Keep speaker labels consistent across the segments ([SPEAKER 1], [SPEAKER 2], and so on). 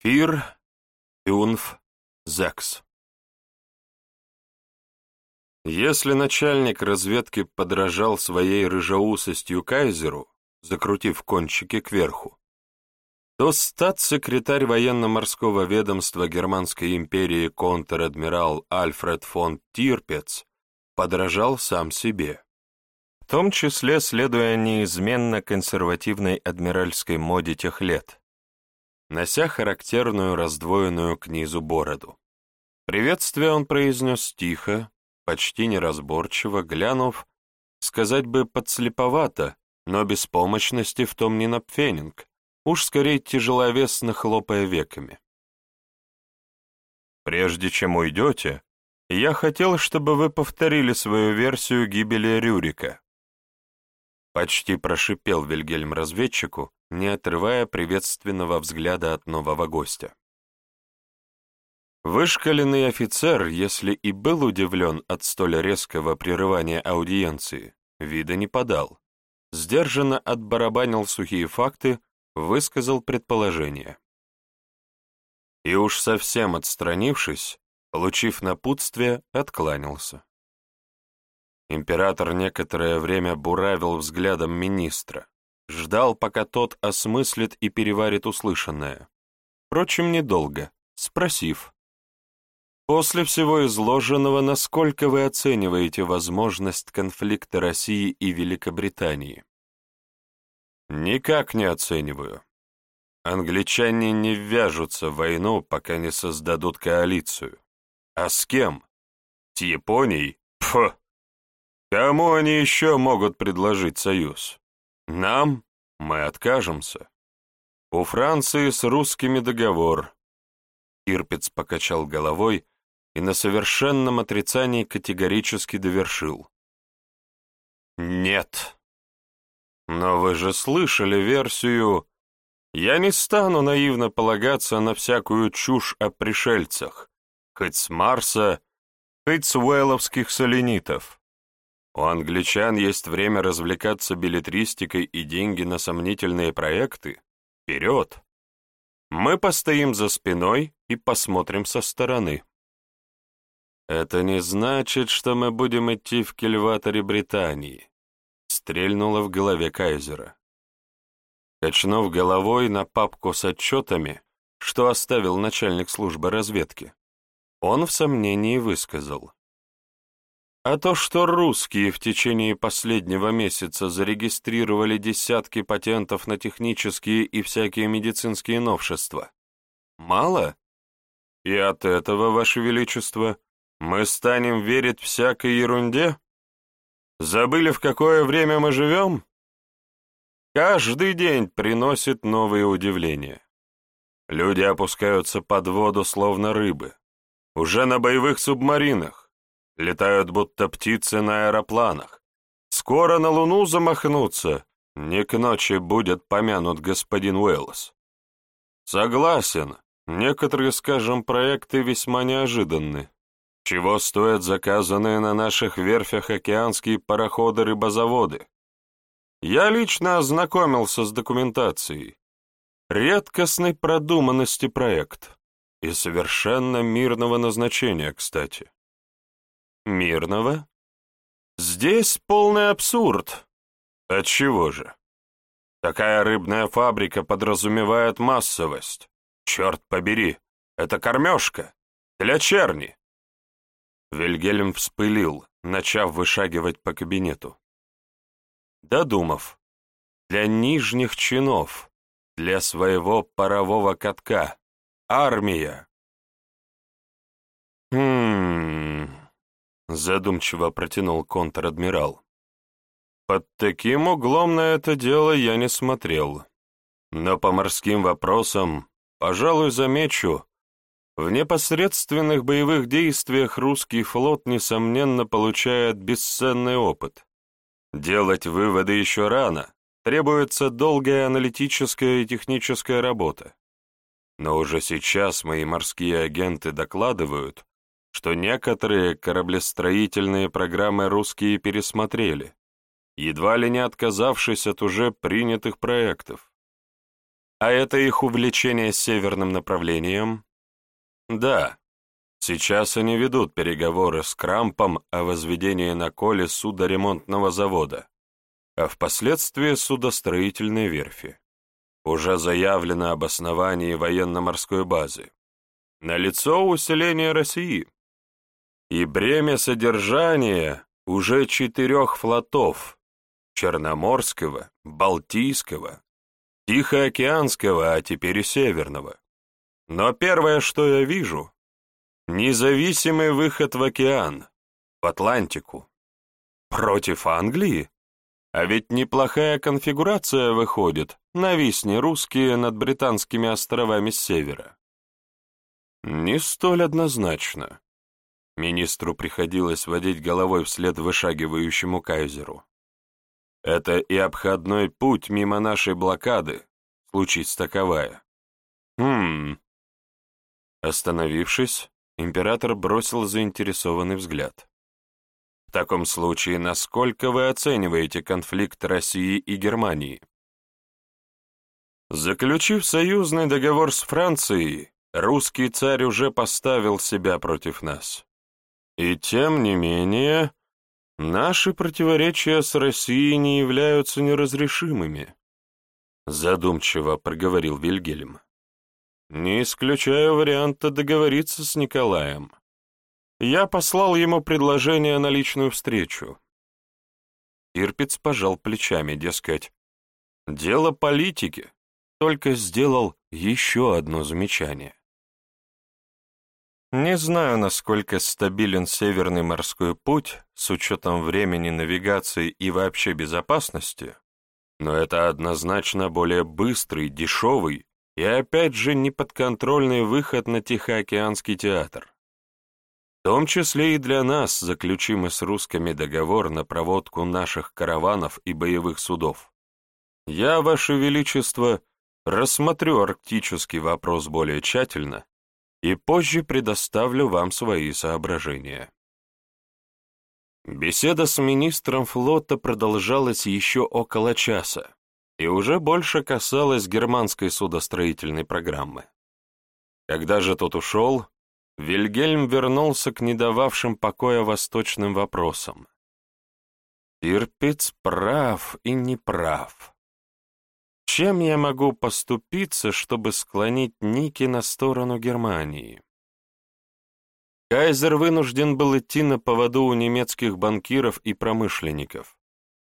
[SPEAKER 1] Фир, Фюнф, Зекс. Если начальник разведки подражал своей рыжеусостью кайзеру, закрутив кончики кверху, то статс-секретарь военно-морского ведомства Германской империи контр-адмирал Альфред фон Тирпец подражал сам себе, в том числе следуя неизменно консервативной адмиральской моде тех лет, нося характерную раздвоенную к низу бороду. Приветствие он произнес тихо, почти неразборчиво, глянув, сказать бы подслеповато, но беспомощности в том не напфенинг, уж скорее тяжеловесно хлопая веками. «Прежде чем уйдете, я хотел, чтобы вы повторили свою версию гибели Рюрика», почти прошипел Вильгельм разведчику, не отрывая приветственного взгляда от нового гостя. Вышкаленный офицер, если и был удивлен от столь резкого прерывания аудиенции, вида не подал. Сдержанно отбарабанил сухие факты, высказал предположение. И уж совсем отстранившись, получив напутствие, откланялся. Император некоторое время буравил взглядом министра, Ждал, пока тот осмыслит и переварит услышанное. Впрочем, недолго, спросив. После всего изложенного, насколько вы оцениваете возможность конфликта России и Великобритании? Никак не оцениваю. Англичане не ввяжутся в войну, пока не создадут коалицию. А с кем? С Японией? Пф! Кому они еще могут предложить союз? Нам мы откажемся. У Франции с русскими договор. Ирпец покачал головой и на совершенном отрицании категорически довершил. Нет. Но вы же слышали версию «Я не стану наивно полагаться на всякую чушь о пришельцах, хоть с Марса, хоть с уэлловских соленитов». У англичан есть время развлекаться билетристикой и деньги на сомнительные проекты. Вперед! Мы постоим за спиной и посмотрим со стороны. Это не значит, что мы будем идти в кильваторе Британии, стрельнуло в голове Кайзера. Качнув головой на папку с отчетами, что оставил начальник службы разведки, он в сомнении высказал. А то, что русские в течение последнего месяца зарегистрировали десятки патентов на технические и всякие медицинские новшества, мало? И от этого, Ваше Величество, мы станем верить всякой ерунде? Забыли, в какое время мы живем? Каждый день приносит новые удивления. Люди опускаются под воду, словно рыбы. Уже на боевых субмаринах Летают будто птицы на аэропланах. Скоро на Луну замахнутся. Не к ночи будет помянут господин Уэллс. Согласен, некоторые, скажем, проекты весьма неожиданны. Чего стоят заказанные на наших верфях океанские пароходы-рыбозаводы? Я лично ознакомился с документацией. Редкостной продуманности проект. И совершенно мирного назначения, кстати. Мирного? Здесь полный абсурд. Отчего же? Такая рыбная фабрика подразумевает массовость. Черт побери, это кормежка. Для черни. Вильгельм вспылил, начав вышагивать по кабинету. Додумав, для нижних чинов, для своего парового катка, армия. Задумчиво протянул контр-адмирал. Под таким углом на это дело я не смотрел. Но по морским вопросам, пожалуй, замечу, в непосредственных боевых действиях русский флот, несомненно, получает бесценный опыт. Делать выводы еще рано, требуется долгая аналитическая и техническая работа. Но уже сейчас мои морские агенты докладывают, что некоторые кораблестроительные программы русские пересмотрели, едва ли не отказавшись от уже принятых проектов. А это их увлечение северным направлением? Да. Сейчас они ведут переговоры с Крампом о возведении на Коле судоремонтного завода, а впоследствии судостроительной верфи. Уже заявлено об основании военно-морской базы. Налицо усиление России. И бремя содержания уже четырех флотов — Черноморского, Балтийского, Тихоокеанского, а теперь и Северного. Но первое, что я вижу — независимый выход в океан, в Атлантику. Против Англии? А ведь неплохая конфигурация выходит, нависни русские над британскими островами с севера. Не столь однозначно. Министру приходилось водить головой вслед вышагивающему кайзеру. Это и обходной путь мимо нашей блокады, случись таковая. Хм. Остановившись, император бросил заинтересованный взгляд. В таком случае, насколько вы оцениваете конфликт России и Германии? Заключив союзный договор с Францией, русский царь уже поставил себя против нас. И тем не менее, наши противоречия с Россией не являются неразрешимыми, задумчиво проговорил Вильгельм. Не исключаю варианта договориться с Николаем. Я послал ему предложение на личную встречу. Ирпиц пожал плечами, дескать, дело политики, только сделал еще одно замечание. Не знаю, насколько стабилен Северный морской путь с учетом времени навигации и вообще безопасности, но это однозначно более быстрый, дешевый и опять же неподконтрольный выход на Тихоокеанский театр. В том числе и для нас, заключимый с русскими договор на проводку наших караванов и боевых судов. Я, Ваше Величество, рассмотрю арктический вопрос более тщательно и позже предоставлю вам свои соображения. Беседа с министром флота продолжалась еще около часа и уже больше касалась германской судостроительной программы. Когда же тот ушел, Вильгельм вернулся к недававшим покоя восточным вопросам. Тирпиц прав и не прав. Чем я могу поступиться, чтобы склонить Ники на сторону Германии? Кайзер вынужден был идти на поводу у немецких банкиров и промышленников,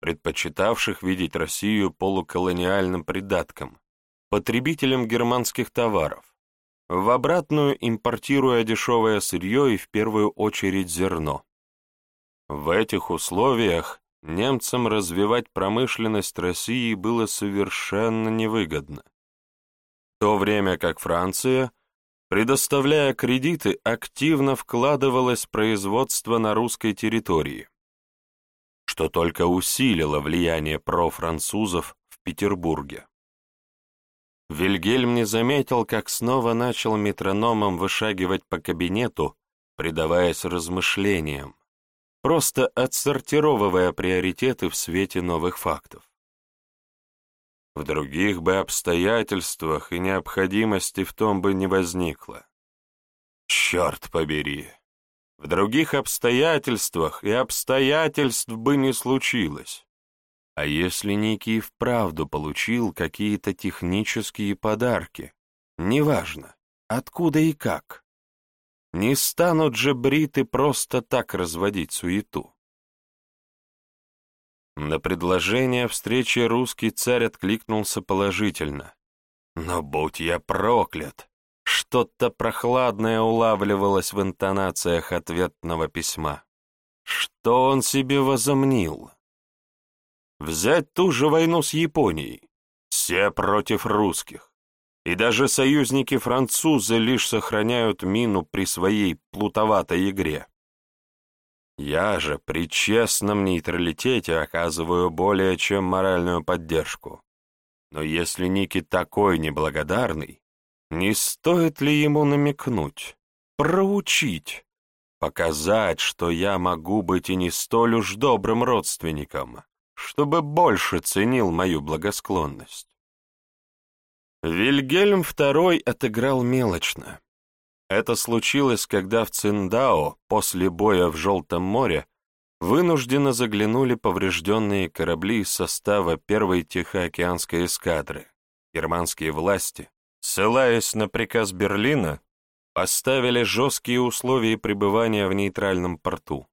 [SPEAKER 1] предпочитавших видеть Россию полуколониальным придатком, потребителем германских товаров, в обратную импортируя дешевое сырье и в первую очередь зерно. В этих условиях немцам развивать промышленность России было совершенно невыгодно. В то время как Франция, предоставляя кредиты, активно вкладывалась в производство на русской территории, что только усилило влияние профранцузов в Петербурге. Вильгельм не заметил, как снова начал метрономом вышагивать по кабинету, предаваясь размышлениям просто отсортировывая приоритеты в свете новых фактов. В других бы обстоятельствах и необходимости в том бы не возникло. Черт побери! В других обстоятельствах и обстоятельств бы не случилось. А если Ники вправду получил какие-то технические подарки, неважно, откуда и как, не станут же бриты просто так разводить суету. На предложение встречи русский царь откликнулся положительно. Но будь я проклят! Что-то прохладное улавливалось в интонациях ответного письма. Что он себе возомнил? Взять ту же войну с Японией. Все против русских и даже союзники-французы лишь сохраняют мину при своей плутоватой игре. Я же при честном нейтралитете оказываю более чем моральную поддержку. Но если Ники такой неблагодарный, не стоит ли ему намекнуть, проучить, показать, что я могу быть и не столь уж добрым родственником, чтобы больше ценил мою благосклонность? Вильгельм II отыграл мелочно. Это случилось, когда в Циндао после боя в Желтом море вынужденно заглянули поврежденные корабли из состава первой Тихоокеанской эскадры. Германские власти, ссылаясь на приказ Берлина, поставили жесткие условия пребывания в нейтральном порту.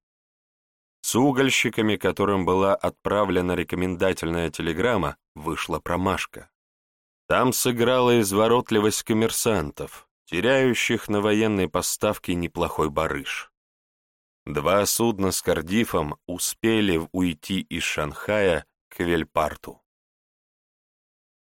[SPEAKER 1] С угольщиками, которым была отправлена рекомендательная телеграмма, вышла промашка. Там сыграла изворотливость коммерсантов, теряющих на военной поставке неплохой барыш. Два судна с Кардифом успели уйти из Шанхая к Вельпарту.